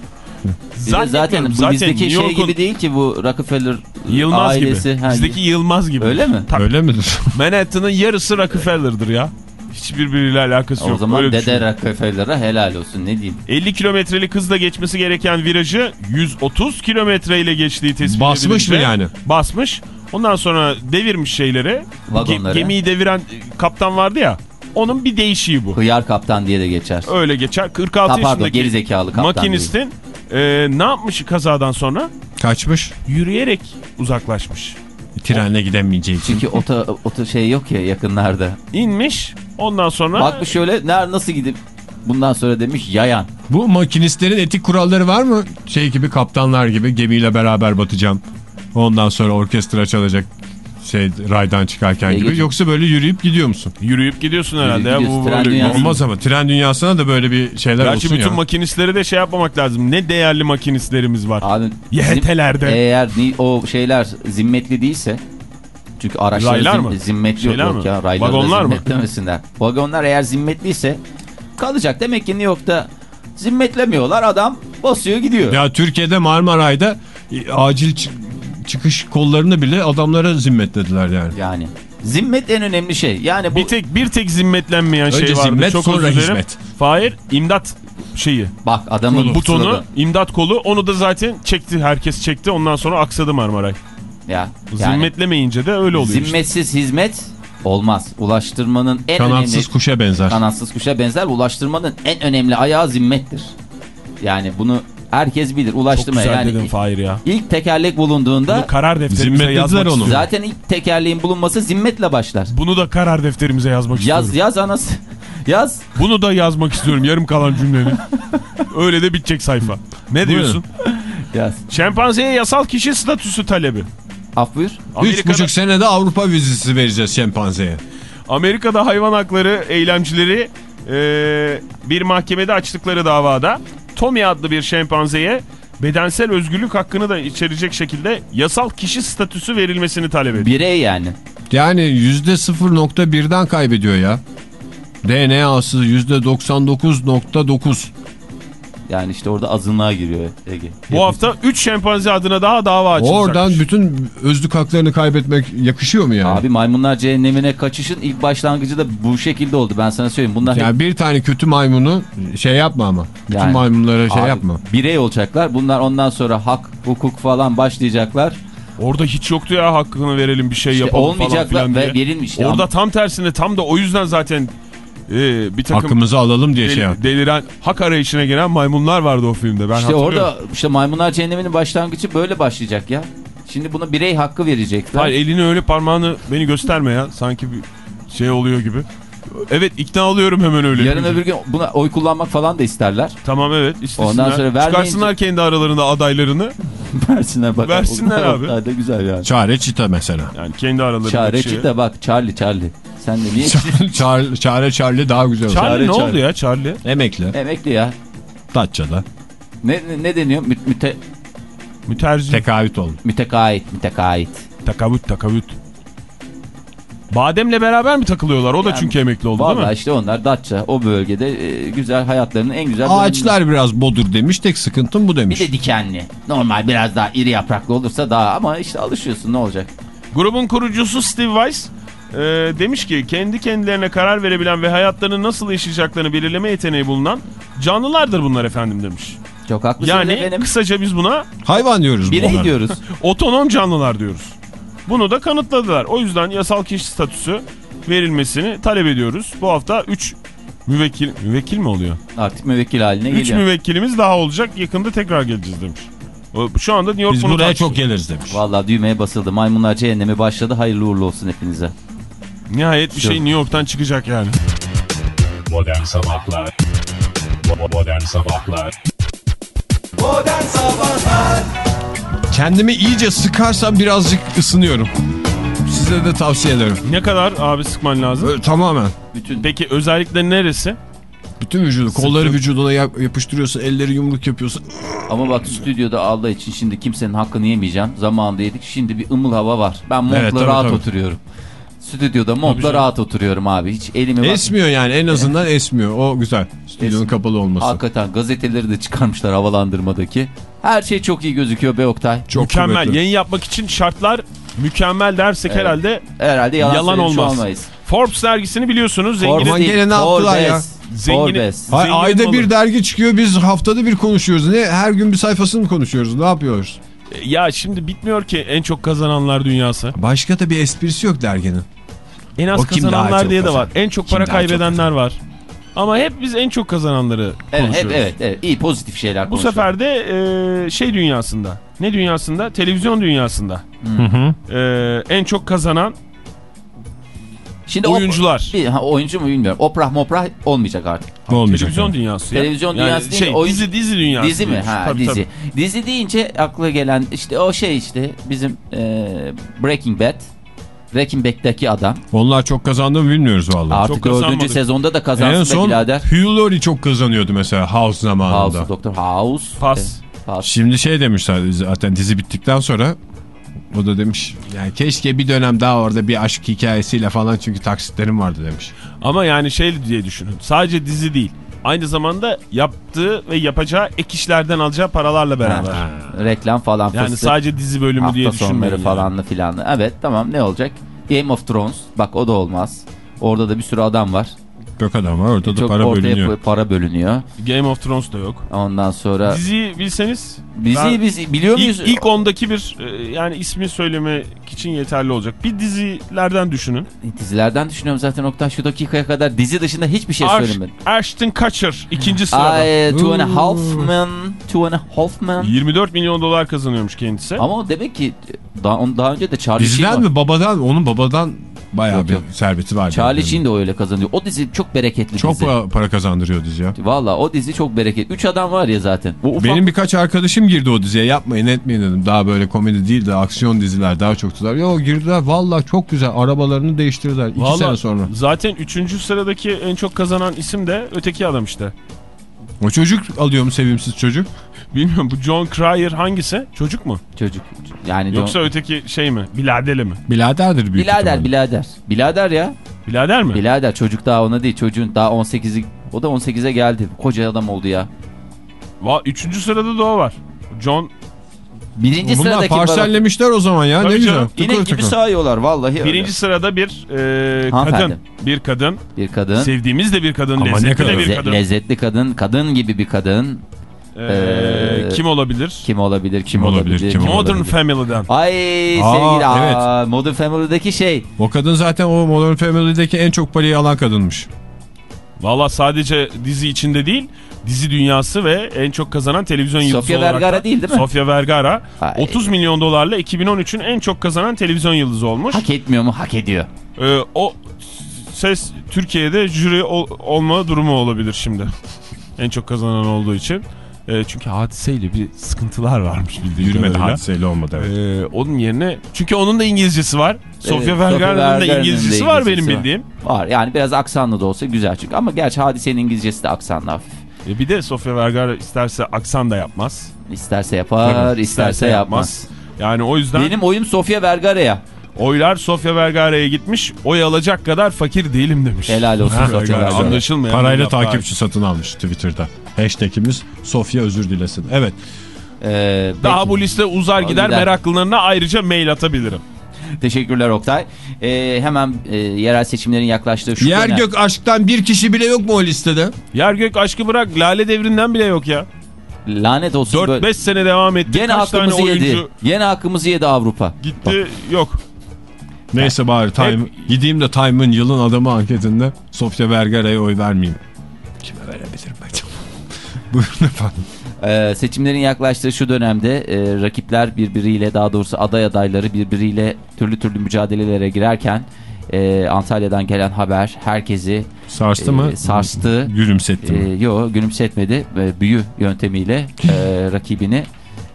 Zaten zannetmiyorum. bu Zaten bizdeki New şey York'un gibi değil ki bu Rockefeller Yılmaz ailesi. gibi. Bizdeki Yılmaz gibi. Öyle mi? Tabii. Öyle midir? Manhattan'ın yarısı Rockefeller'dır ya. Hiçbir alakası O yok. zaman Öyle Dede. Rockefeller'a helal olsun ne diyeyim. 50 kilometrelik hızla geçmesi gereken virajı 130 kilometre ile geçtiği tespit Basmış mı yani? Basmış. Ondan sonra devirmiş şeyleri. Vagonları. Ge- gemiyi deviren kaptan vardı ya. Onun bir değişiği bu. Hıyar kaptan diye de geçer. Öyle geçer. 46 Ha, pardon yaşındaki gerizekalı kaptan. makinistin e, ne yapmış kazadan sonra? Kaçmış. Yürüyerek uzaklaşmış. Trenle gidemeyeceği için. Çünkü oto, oto şey yok ya yakınlarda. İnmiş. Ondan sonra Bakmış şöyle ner nasıl gidip bundan sonra demiş yayan. Bu makinistlerin etik kuralları var mı? Şey gibi kaptanlar gibi gemiyle beraber batacağım. Ondan sonra orkestra çalacak şey raydan çıkarken E, gibi. Yoksa böyle yürüyüp gidiyor musun? yürüyüp gidiyorsun herhalde. Yürüyüp ya. Bu Tren böyle- dünyası- Olmaz ama tren dünyasına da böyle bir şeyler Gerçi olsun bütün ya. makinistleri de şey yapmamak lazım. Ne değerli makinistlerimiz var. Abi YHT'lerde. zim- Eğer o şeyler zimmetli değilse çünkü araçlar Raylar zim- mı? zimmetli Şeyler yok mi? ya. Rayları da Vagonlar mı? zimmetlemesinler. Vagonlar eğer zimmetliyse kalacak. Demek ki New York'ta zimmetlemiyorlar. Adam basıyor gidiyor. Ya Türkiye'de Marmaray'da e, acil çıkış kollarını bile adamlara zimmetlediler yani. Yani zimmet en önemli şey. Yani bu Bir tek bir tek zimmetlenmeyen Önce şey vardı. zimmet, Çok sonra hizmet. Fahir imdat şeyi. bak adamın Butonu, sloganı. imdat kolu onu da zaten çekti. Herkes çekti. Ondan sonra aksadı Marmaray. Ya yani Zimmetlemeyince de öyle oluyor işte. zimmetsiz hizmet olmaz. Ulaştırmanın en Kanatsız önemli kuşa benzer. kanatsız kuşa benzer. Ulaştırmanın en önemli ayağı zimmettir. Yani bunu herkes bilir. Çok Ulaştırma güzel yani dedin Fahir ya. ilk tekerlek bulunduğunda Bunu karar defterimize Zimmetlediler yazmak onu. istiyorum. zaten ilk tekerleğin bulunması zimmetle başlar. Bunu da karar defterimize yazmak Yaz istiyorum. yaz anası. Yaz. Bunu da yazmak istiyorum yarım kalan cümleni. Öyle de bitecek sayfa. Ne diyorsun? Yaz. Şempanzeye yasal kişi statüsü talebi. Af buyur. Üç Amerika'da, buçuk senede Avrupa vizesi vereceğiz şempanzeye. Amerika'da hayvan hakları eylemcileri e, bir mahkemede açtıkları davada Tommy adlı bir şempanzeye bedensel özgürlük hakkını da içerecek şekilde yasal kişi statüsü verilmesini talep ediyor. Birey yani. Yani yüzde 0.1'den kaybediyor ya. DNA'sı yüzde 99.9. Yani işte orada azınlığa giriyor Ege. Bu hafta 3 şempanze adına daha dava açılacak. Oradan bütün özlük haklarını kaybetmek yakışıyor mu yani? Abi maymunlar cehennemine kaçışın ilk başlangıcı da bu şekilde oldu. Ben sana söyleyeyim. Bunlar hep- Yani bir tane kötü maymunu şey yapma ama. Bütün Yani- maymunlara şey Abi, yapma. Birey olacaklar. Bunlar ondan sonra hak, hukuk falan başlayacaklar. Orada hiç yoktu ya hakkını verelim bir şey İşte yapalım falan filan ve diye. verilmiş. Orada Ama tam tersine tam da o yüzden zaten e, bir takım Hakkımızı alalım diye deli- şey yap. deliren hak arayışına gelen maymunlar vardı o filmde. Ben işte orada işte maymunlar cehenneminin başlangıcı böyle başlayacak ya. Şimdi buna birey hakkı verecekler. Hayır elini öyle parmağını beni gösterme ya. Sanki bir şey oluyor gibi. Evet ikna oluyorum hemen öyle. Yarın öbür gün buna oy kullanmak falan da isterler. Tamam evet istesinler. Ondan sonra vermeyince- Çıkarsınlar kendi aralarında adaylarını. Versinler bak. Versinler abi. da güzel yani. Çare çita mesela. Yani kendi aralarında. Çare şey. da bak Charlie Charlie. Sen de niye Çare, çare Charlie daha güzel. olur. Charlie Çare, ne çare. oldu ya Charlie? Emekli. emekli ya? Datça'da. Ne, ne, ne deniyor? Mü, müte, Mütercim. Tekavüt oldu. mütekait, mütekait. Takavüt takavüt. Bademle beraber mi takılıyorlar? O da Yani çünkü emekli oldu değil Vallahi mi? işte onlar Datça o bölgede e, güzel hayatlarının en güzel Ağaçlar biraz bodur demiş. Tek sıkıntım bu Bir demiş. de dikenli. Normal biraz daha iri yapraklı olursa daha ama işte alışıyorsun ne olacak? Grubun kurucusu Steve Weiss e, demiş ki kendi kendilerine karar verebilen ve hayatlarını nasıl yaşayacaklarını belirleme yeteneği bulunan canlılardır bunlar efendim demiş. Çok haklısınız Yani efendim. kısaca biz buna Hayvan diyoruz Birey diyoruz. otonom canlılar diyoruz. Bunu da kanıtladılar. O yüzden yasal kişi statüsü verilmesini talep ediyoruz. Bu hafta 3 müvekkil, müvekkil mi oluyor? Artık müvekkil haline 3 geliyor. müvekkilimiz daha olacak. Yakında tekrar geleceğiz demiş. O- Şu anda New York Biz buraya tartışıyor. çok geliriz demiş. Vallahi düğmeye basıldı. Maymunlar cehennemi başladı. Hayırlı uğurlu olsun hepinize. Nihayet bir şey New York'tan çıkacak yani. Modern Sabahlar Modern Sabahlar Modern Sabahlar Kendimi iyice sıkarsam birazcık ısınıyorum. Size de tavsiye ederim. Ne kadar abi sıkman lazım? Böyle tamamen. Bütün Peki özellikle neresi? Bütün vücudu, kolları Sıktım. vücuduna yap- yapıştırıyorsun, elleri yumruk yapıyorsun. ama bak stüdyoda Allah için şimdi kimsenin hakkını yemeyeceğim. Zamanında yedik. Şimdi bir ımıl hava var. Ben montla Evet, tabii, rahat tabii. oturuyorum. Stüdyoda montla rahat oturuyorum abi. Hiç elime bak. Esmiyor yani en azından esmiyor. O güzel. Stüdyonun Esmiyor. kapalı olması. Hakikaten gazeteleri de çıkarmışlar havalandırmadaki. Her şey çok iyi gözüküyor be Oktay. Çok mükemmel. kuvvetli. Yayın yapmak için şartlar mükemmel dersek Evet. herhalde Herhalde yalan, Yalan söylemiş olmaz. olmayız. Forbes dergisini biliyorsunuz. Zengin Aman değil, gene ne yaptılar ya? Forbes. Zengini- Forbes. Hay- Zengin ayda malı. bir dergi çıkıyor biz haftada bir konuşuyoruz. Ne her gün bir sayfasını mı konuşuyoruz? Ne yapıyoruz? Ya şimdi bitmiyor ki en çok kazananlar dünyası. Başka da bir esprisi yok derginin. En az O kazananlar diye de var. En çok Kim para daha çok kaybedenler var. Ama hep biz en çok kazananları Evet, konuşuyoruz. hep, evet, evet. İyi pozitif şeyler Bu sefer de e, şey dünyasında. Ne dünyasında? Televizyon dünyasında. E, en çok kazanan Şimdi o- oyuncular. bir, ha, oyuncu mu bilmiyorum. Oprah moprah olmayacak artık. Ne olmayacak? Televizyon yani? dünyası. ya. Televizyon Yani dünyası değil, şey, oyun- dizi dizi dünyası. dizi mi? Ha Tabii, dizi. tabii. Dizi deyince akla gelen işte o şey işte bizim e, Breaking Bad. Breaking Bad'deki adam. Onlar çok kazandı mı bilmiyoruz vallahi. Artık Çok dördüncü kazanmadı. sezonda da en kazansın be son birader. Hugh Laurie çok kazanıyordu mesela House zamanında. House, Doktor House. Pas. E, pas. Şimdi şey demişler zaten dizi bittikten sonra o da demiş yani keşke bir dönem daha orada bir aşk hikayesiyle falan çünkü taksitlerim vardı demiş. Ama yani şey diye düşünün. Sadece dizi değil. Aynı zamanda yaptığı ve yapacağı ek işlerden alacağı paralarla beraber. Ha, reklam falan Yani fıstık. sadece dizi bölümü diye Hafta düşünmeyin. sonları yani. falanlı filanlı. Evet tamam ne olacak? Game of Thrones. Bak o da olmaz. Orada da bir sürü adam var. Çok adam var orada da Çok para ortaya bölünüyor. para bölünüyor. Game of Thrones da yok. Ondan sonra Diziyi bilseniz bizi ben- biz biliyor muyuz? ilk, ilk ondaki bir e, yani ismi söylemek için yeterli olacak. Bir dizilerden düşünün. Dizilerden düşünüyorum zaten Oktay şu dakikaya kadar dizi dışında hiçbir şey Ash- söylemedim. Ashton Kutcher ikinci sırada. Ay, Two and a Oo. Half Men. Two and a Half Men. 24 milyon dolar kazanıyormuş kendisi. Ama o demek ki daha, on- daha önce de Charlie Sheen Diziden var. mi babadan onun babadan bayağı Yok, bir yok. serveti var. Charlie. Sheen de öyle kazanıyor. O dizi çok bereketli Çok dizi. para, para kazandırıyor dizi ya. Valla o dizi çok bereketli. Üç adam var ya zaten. O ufak Benim birkaç arkadaşım girdi o diziye yapmayın etmeyin dedim. Daha böyle komedi değil de aksiyon diziler daha çok tutar. Yo girdiler valla çok güzel arabalarını değiştirdiler. İki Vallahi sene sonra. Zaten 3. sıradaki en çok kazanan isim de öteki adam işte. O çocuk alıyor mu sevimsiz çocuk? Bilmiyorum bu John Cryer hangisi? Çocuk mu? çocuk. Yani Yoksa öteki şey mi? Biladeli mi? Biladerdir büyük Bilader ihtimalle. bilader. Bilader ya. Bilader mi? Bilader çocuk daha ona değil. Çocuğun daha 18'i o da 18'e geldi. Koca adam oldu ya. Va, üçüncü sırada da o var. John Birinci Bunlar sıradaki parsellemişler o zaman ya Tabii ne canım. güzel. İnek gibi tıkır. sağıyorlar vallahi öyle. birinci sırada bir e, kadın. Bir kadın. bir kadın. Sevdiğimiz de bir kadın. Ama ne lezzetli kadar- de bir kadın. lezzetli kadın. Kadın gibi bir kadın. E, Ee, kim olabilir? Kim olabilir? Kim, Kim olabilir, olabilir? kim olabilir? Modern Family'den. Ay Aa, sevgili evet. aa, Modern Family'deki şey. O kadın zaten o Modern Family'deki en çok parayı alan kadınmış. Valla sadece dizi içinde değil, dizi dünyası ve en çok kazanan televizyon yıldızı Sofia olarak Vergara da- değil, değil mi? Sofia Vergara Ay. 30 milyon dolarla 2013'ün en çok kazanan televizyon yıldızı olmuş. Hak etmiyor mu? Hak ediyor. Ee, o ses Türkiye'de jüri ol- olma durumu olabilir şimdi. en çok kazanan olduğu için. Ee, çünkü hadiseyle bir sıkıntılar varmış bildiğim Yürümedi kadarıyla. hadiseyle olmadı evet. Ee, onun yerine çünkü onun da İngilizcesi var. Sofia Sofia Vergara'nın da İngilizcesi var benim bildiğim. Var yani biraz aksanlı da olsa güzel çünkü. Ama gerçi hadisenin İngilizcesi de aksanlı hafif. E bir de Sofia Vergara isterse aksan da yapmaz. İsterse yapar, Tabii, isterse, yapmaz. Yani o yüzden Benim oyum Sofia Vergara'ya. Oylar Sofya Vergara'ya gitmiş. Oy alacak kadar fakir değilim demiş. Helal olsun Sofya Vergara. Anlaşılmayan. Parayla takipçi satın almış Twitter'da. Hashtagimiz Sofya özür dilesin. Evet. Ee, Daha peki. bu liste uzar gider gider. meraklılarına ayrıca mail atabilirim. Teşekkürler Oktay. Ee, hemen e, yerel seçimlerin yaklaştığı şu Yer dönem- gök aşktan bir kişi bile yok mu o listede? Yer gök aşkı bırak Lale devrinden bile yok ya. Lanet olsun. böyle- 4-5 sene devam etti. Gene Kaç tane hakkımızı oyuncu yedi. Gene hakkımızı yedi Avrupa. gitti yok. Neyse bari time, gideyim de Time'ın yılın adamı anketinde Sofya Vergara'ya oy vermeyeyim. Kime acaba? Buyurun efendim. Ee, seçimlerin yaklaştığı şu dönemde e, rakipler birbiriyle daha doğrusu aday adayları birbiriyle türlü türlü mücadelelere girerken e, Antalya'dan gelen haber herkesi Sarstı e, mı? sarstı. Gülümsetti E, mi? yo gülümsetmedi. E, büyü yöntemiyle e, rakibini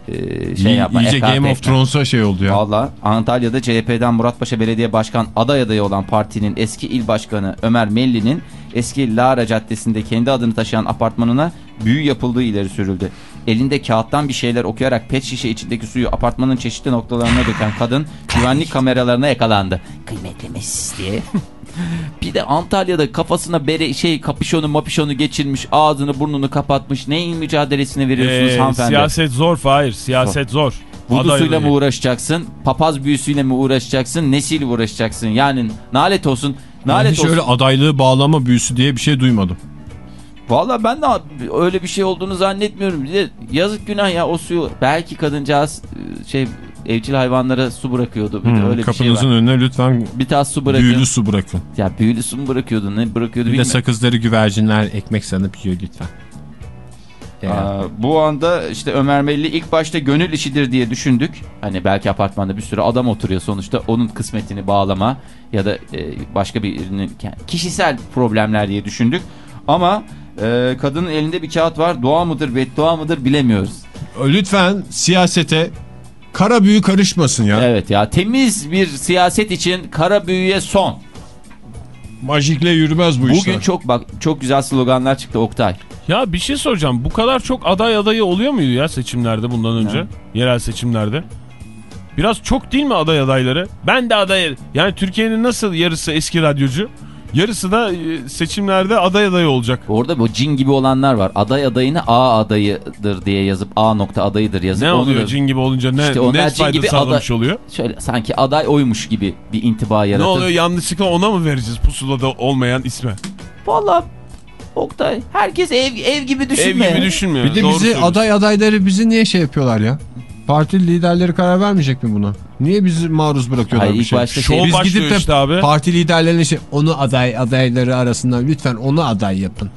e, şey yapma. İyice Game of. Thrones'a şey oldu ya. Valla Antalya'da CHP'den Muratpaşa Belediye Başkan aday adayı olan partinin eski il başkanı Ömer Melli'nin eski Lara Caddesi'nde kendi adını taşıyan apartmanına büyü yapıldığı ileri sürüldü. Elinde kağıttan bir şeyler okuyarak pet şişe içindeki suyu apartmanın çeşitli noktalarına döken kadın güvenlik kameralarına yakalandı. Kıymetlimiz diye. Bir de Antalya'da kafasına bere şey kapüşonu mapişonu geçirmiş ağzını burnunu kapatmış neyin mücadelesine veriyorsunuz Ee, hanımefendi? siyaset zor Fahir. Siyaset zor. Vudusuyla Aday mı uğraşacaksın? Papaz büyüsüyle mi uğraşacaksın? Nesiyle uğraşacaksın? Yani nalet olsun. Ben Nalet hiç olsun. öyle adaylığı bağlama büyüsü diye bir şey duymadım. Valla ben de öyle bir şey olduğunu zannetmiyorum. Yazık günah ya o suyu. Belki kadıncağız e, şey evcil hayvanlara su bırakıyordu. Bir Hmm, öyle bir şey kapınızın var. önüne lütfen Bir tas su bırakın. büyülü su bırakın. Ya büyülü su mu bırakıyordu? Ne bırakıyordu Bir de sakızları güvercinler ekmek sanıp yiyor lütfen. Aa, bu anda işte Ömer Melli ilk başta gönül işidir diye düşündük. Hani belki apartmanda bir sürü adam oturuyor sonuçta onun kısmetini bağlama ya da e, başka birinin kişisel problemler diye düşündük. Ama e, kadının elinde bir kağıt var. Doğa mıdır beddua mıdır bilemiyoruz. Lütfen siyasete kara büyü karışmasın ya. Evet ya temiz bir siyaset için kara büyüye son. Majikle yürümez bu işler. Bugün çok bak çok güzel sloganlar çıktı Oktay. Ya bir şey soracağım. Bu kadar çok aday adayı oluyor muydu ya seçimlerde bundan önce? Ha. Yerel seçimlerde. Biraz çok değil mi aday adayları? Ben de aday. Yani Türkiye'nin nasıl yarısı eski radyocu? Yarısı da e, seçimlerde aday adayı olacak. Orada bu cin gibi olanlar var. Aday adayını A adayıdır diye yazıp A nokta adayıdır yazıp. Ne oluyor da- cin gibi olunca ne, İşte ne fayda gibi sağlamış aday- oluyor? Şöyle sanki aday oymuş gibi bir intiba Ne yaratır. oluyor yanlışlıkla ona mı vereceğiz pusulada olmayan isme? Valla Oktay herkes ev ev gibi düşünme. Ev gibi düşünmüyor. Bir de Doğru bizi aday adayları bizi niye şey yapıyorlar ya? Parti liderleri karar vermeyecek mi buna? Niye bizi maruz bırakıyorlar Hayır, bir şey? başta Şov şey- Biz gidip de işte abi. parti liderlerine şey onu aday adayları arasından lütfen onu aday yapın.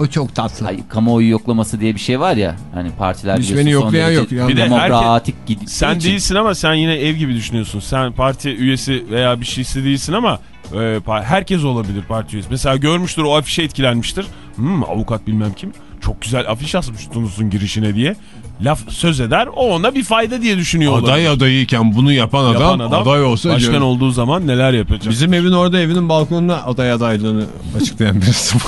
O çok tatlı. Ay, kamuoyu yoklaması diye bir şey var ya. Hani partiler Hiç beni yoklayan yok ya. Bir de demokratik gidip Sen değilsin ama sen yine ev gibi düşünüyorsun. Sen parti üyesi veya bir şeysi değilsin ama e, herkes olabilir parti üyesi. Mesela görmüştür o afişe etkilenmiştir. Hmm, avukat bilmem kim. Çok güzel afiş asmış Tunus'un girişine diye. Laf söz eder o ona bir fayda diye düşünüyor olabilir. Aday adayıyken bunu yapan adam, Yapan aday olsa başkan diyorum. olduğu zaman neler yapacak? Bizim evin orada evinin balkonuna aday adaylığını açıklayan birisi var.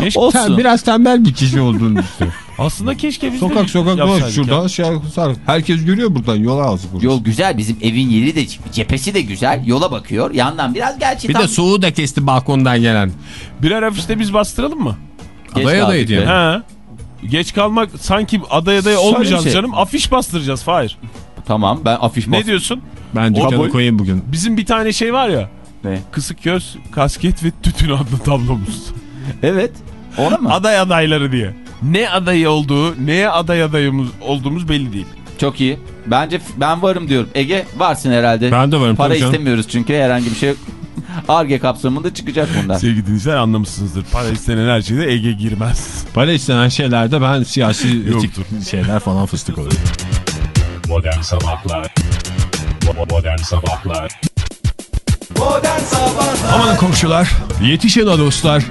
Keşke- Olsun. Sen biraz tembel bir kişi olduğunu düşünüyorum. aslında keşke biz sokak sokak yapsaydık dolaşıyor. ya. Şurada şey sar. Herkes görüyor buradan yola ağzı burası. Yol güzel bizim evin yeri de cephesi de güzel. Yola bakıyor. Yandan biraz gerçi Bir tam de soğuğu da kesti balkondan gelen. Birer afişte biz bastıralım mı? geç aday adayı diye mi? Geç kalmak sanki aday adayı olmayacağız şey. canım. Afiş bastıracağız Fahir. Tamam ben afiş Ne diyorsun? Ben dükkanı koyayım bugün. Bizim bir tane şey var ya. Ne? Kısık göz, kasket ve tütün adlı tablomuz. Evet. Ona mı? Aday adayları diye. Ne adayı olduğu, neye aday adayımız olduğumuz belli değil. Çok iyi. Bence ben varım diyorum. Ege varsın herhalde. Ben de varım. Para istemiyoruz çünkü herhangi bir şey yok. Arge kapsamında çıkacak bunlar. Sevgili dinleyiciler anlamışsınızdır. Para istenen her şeyde Ege girmez. Para istenen şeylerde ben siyasi etik Yoktur. şeyler falan fıstık oluyor. Modern Sabahlar Modern Sabahlar Modern Sabahlar Aman komşular, yetişin ha dostlar.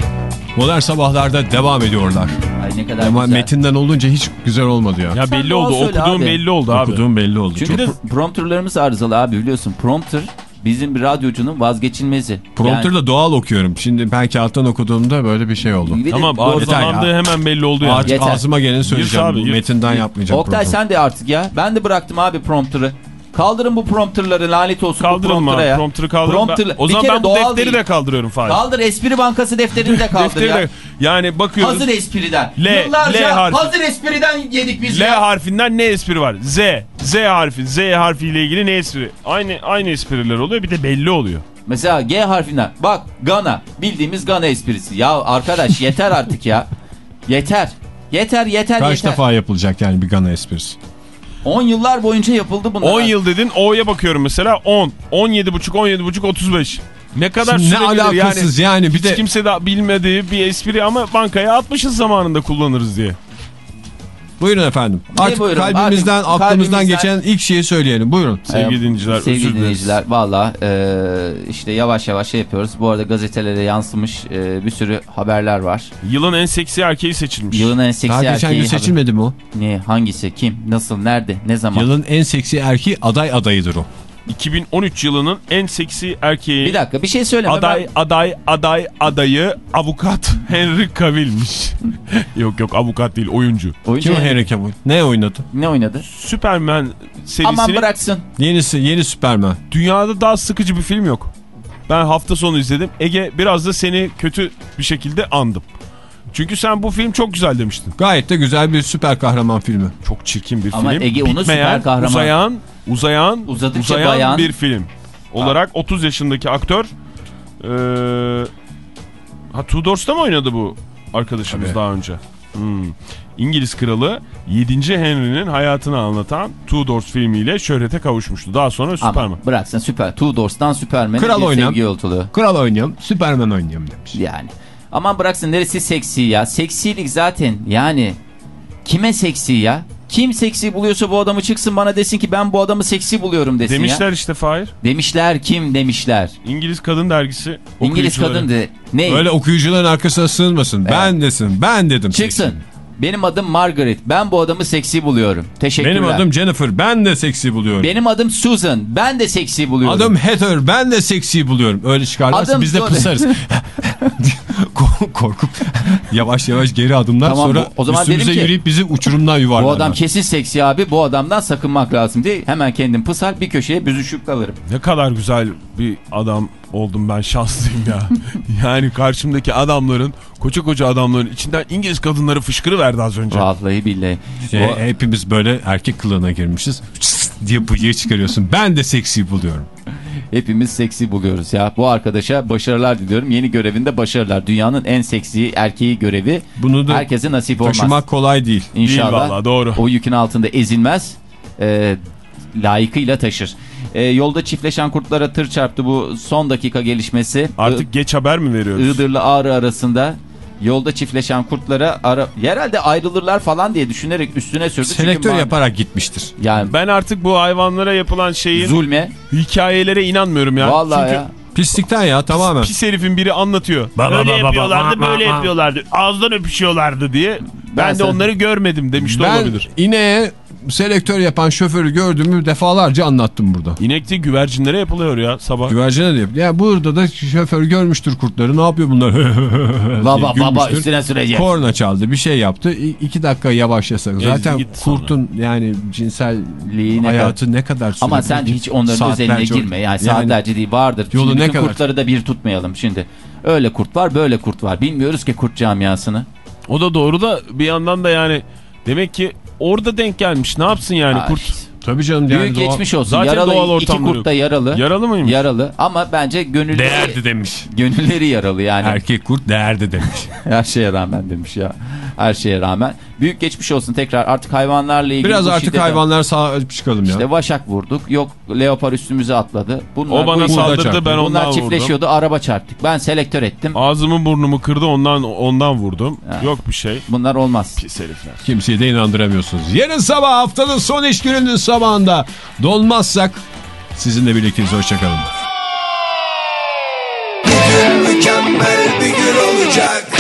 Modern sabahlarda devam ediyorlar. Ay ne kadar Ama güzel. metinden olunca hiç güzel olmadı ya. Ya Sen belli doğal oldu. Okuduğum abi. belli oldu abi. Okuduğum belli oldu. Çünkü Çok- pr- prompterlarımız arızalı abi biliyorsun. Prompter bizim bir radyocunun vazgeçilmezi. Prompter'da doğal okuyorum. Şimdi ben kağıttan okuduğumda böyle bir şey oldu. Yani- Bir Tamam doğru- ya. arızalandığı hemen belli oldu yani. Artık Yeter. ağzıma geleni söyleyeceğim. abi, Bu yırt. Metinden yapmayacağım. Oktay program. sen de artık ya. Ben de bıraktım abi prompter'ı. Kaldırın bu prompterları lanet olsun bu Kaldırın mı? prompter'a ya. Prompter'ı kaldırın. Prompter- o zaman ben bu defteri değil. de kaldırıyorum Fahir. Kaldır espri bankası defterini de kaldır Defteri ya. de yani bakıyoruz. Hazır espriden. L- Yıllarca L harfi. hazır espriden yedik biz L ya. harfinden ne espri var? Z. Z harfi. Z harfiyle ilgili ne espri? Aynı aynı espriler oluyor bir de belli oluyor. Mesela G harfinden. Bak Gana. Bildiğimiz Gana esprisi. Ya arkadaş yeter artık ya. Yeter. Yeter yeter Kaç yeter. defa yapılacak yani bir Gana esprisi? 10 yıllar boyunca yapıldı bunlar. 10 yıl dedin O'ya bakıyorum mesela 10. 17 buçuk 17 buçuk 35. Ne kadar Şimdi ne alakasız yani, bir hiç de kimse de bilmediği bir espri ama bankaya atmışız zamanında kullanırız diye. Buyurun efendim. Artık buyurun? kalbimizden Artık aklımızdan kalbimizden- geçen ilk şeyi söyleyelim. Buyurun. Sevgili dinleyiciler özür Sevgili dinleyiciler valla e, işte yavaş yavaş şey yapıyoruz. Bu arada gazetelere yansımış e, bir sürü haberler var. Yılın en seksi erkeği seçilmiş. Yılın en seksi Daha geçen erkeği gün seçilmedi mi o? Ne, hangisi, kim, nasıl, nerede, ne zaman? Yılın en seksi erkeği aday adayıdır o. 2013 yılının en seksi erkeği. Bir dakika bir şey söyleme. Aday, Ben- aday, aday, adayı avukat Henry Cavill'miş. yok yok avukat değil oyuncu. Oyuncu Kim Henry Cavill? Ne oynadı? Ne oynadı? Superman serisinin Aman bıraksın. Yenisi, yeni Superman. dünyada daha sıkıcı bir film yok. Ben hafta sonu izledim. Ege biraz da seni kötü bir şekilde andım. Çünkü sen bu film çok güzel demiştin. Gayet de güzel bir süper kahraman filmi. Çok çirkin bir Ama film. Ege onu Bitmeyen, süper kahraman- Uzayan, uzayan, Uzadıkça uzayan bayan- bir film. Olarak 30 yaşındaki aktör eee ha Tudors'ta mı oynadı bu arkadaşımız Tabii. daha önce? Hmm. İngiliz kralı 7. Henry'nin hayatını anlatan Tudors filmiyle şöhrete kavuşmuştu. Daha sonra Superman. Ama bıraksın süper. Two Doors'tan Superman'e Kral bir oynayan- sevgi yolculuğu. Kral oynuyorum, Superman oynuyorum demiş. Yani. Aman bıraksın neresi seksi ya. Seksilik zaten yani. Kime seksi ya? Kim seksi buluyorsa bu adamı çıksın bana desin ki ben bu adamı seksi buluyorum desin Demişler ya. işte Fahir. Demişler kim demişler. İngiliz Kadın Dergisi İngiliz kadın de. Ne? Öyle okuyucuların arkasına sığınmasın. Ben desin, ben dedim. Çıksın. Benim adım Margaret. Ben bu adamı seksi buluyorum. Teşekkürler. Benim adım Jennifer, ben de seksi buluyorum. Benim adım Susan. Ben de seksi buluyorum. Adım Heather, ben de seksi buluyorum. Öyle çıkarlarsa Adım biz de pısarız. Kork- Korkup yavaş yavaş geri adımlar Tamam, sonra bu- o zaman üstümüze dedim ki- yürüyüp bizi uçurumdan Bu yuvarlarlar. adam kesin seksi abi. Bu adamdan sakınmak lazım diye hemen kendim pısar bir köşeye büzüşüp kalırım. Ne kadar güzel bir adam oldum ben şanslıyım ya. yani karşımdaki adamların koca koca adamların içinden İngiliz kadınları fışkırıverdi az önce. Vallahi billahi. Şey, Bu- hepimiz böyle erkek kılığına girmişiz. Diye bıyığı çıkarıyorsun. Ben de seksi buluyorum. Hepimiz seksi buluyoruz ya. Bu arkadaşa başarılar diliyorum. Yeni görevinde başarılar. Dünyanın en seksi erkeği görevi. Bunu da Herkese nasip olmaz. taşımak kolay değil. İnşallah. Değil vallahi, doğru. O yükün altında ezilmez. E, layıkıyla taşır. E, yolda çiftleşen kurtlara tır çarptı bu son dakika gelişmesi. Artık geç haber mi veriyoruz? Iğdır'la Ağrı arasında yolda çiftleşen kurtlara ara... herhalde ayrılırlar falan diye düşünerek üstüne sürdü. Çünkü Selektör ma- yaparak gitmiştir. Yani Ben artık bu hayvanlara yapılan şeyin zulme. hikayelerine inanmıyorum ya. Vallahi Çünkü ya. Pislikten ya tamamen. pis herifin biri anlatıyor. böyle yapıyorlardı, böyle yapıyorlardı. Ağızdan öpüşüyorlardı diye. Ben, Ben de sen- onları görmedim demiş de Ben olabilir. ineğe selektör yapan şoförü gördüğümü defalarca anlattım burada. İnek değil güvercinlere yapılıyor ya sabah. Güvercine de yapıyor. Ya burada da şoför görmüştür kurtları. Ne yapıyor bunlar? Baba baba üstüne süreceğiz. Korna çaldı bir şey yaptı. İ- iki dakika yavaşlasak. Zaten git sonra. kurtun yani cinsel Liğine hayatı ne kadar sürebilir? Ama sen hiç onların Saatlerce özeline girme. Yani saatlerce değil vardır. Yolu Şimdi ne kadar- kurtları da bir tutmayalım şimdi. Öyle kurt var böyle kurt var. Bilmiyoruz ki kurt camiasını. O da doğru da bir yandan da yani demek ki orada denk gelmiş. Ne yapsın yani Ay, kurt? Tabii canım. Yani Büyük doğa- geçmiş olsun. Zaten yaralı doğal iki kurt da yaralı. Yaralı mıymış? Yaralı ama bence gönülleri, Değerdi demiş. gönülleri yaralı yani. Erkek kurt değerdi demiş. Her şeye rağmen demiş ya. Her şeye rağmen. Büyük geçmiş olsun tekrar artık hayvanlarla ilgili. Biraz artık şiddete... hayvanlar sağa çıkalım ya. İşte vaşak vurduk. Yok leopar üstümüze atladı. Bunlar, o bana bu saldırdı çarptı. ben ondan Bunlar çiftleşiyordu araba çarptık. Ben selektör ettim. Ağzımı burnumu kırdı ondan ondan vurdum. Ha. Yok bir şey. Bunlar olmaz. Pis herifler. Kimseyi de inandıramıyorsunuz. Yarın sabah haftanın son iş gününün sabahında donmazsak sizinle birlikteyiz. Hoşçakalın. Mükemmel bir gün olacak.